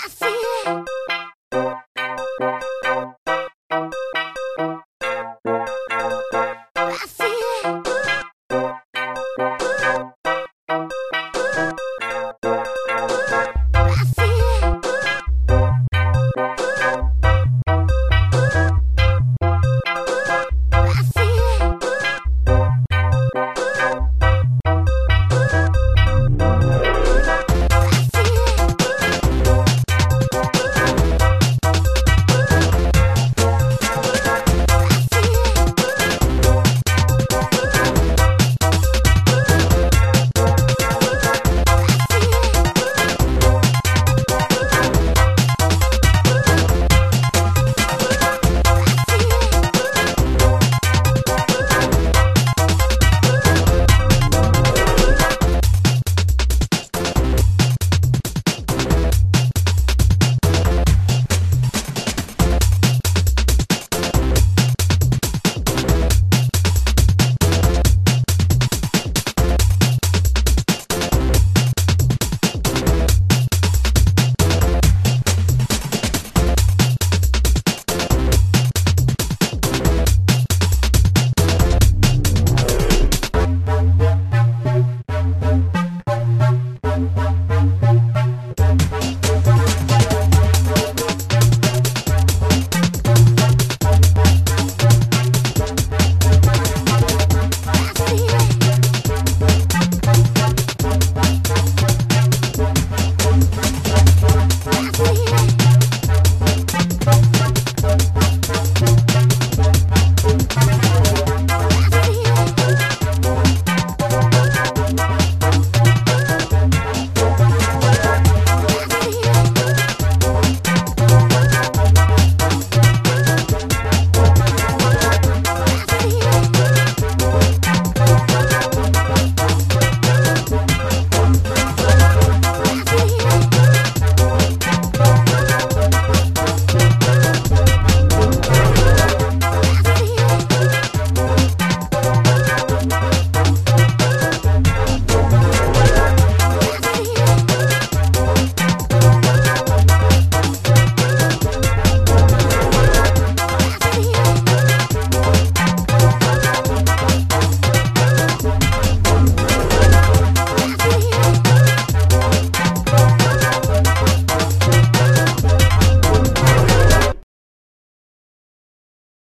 I see.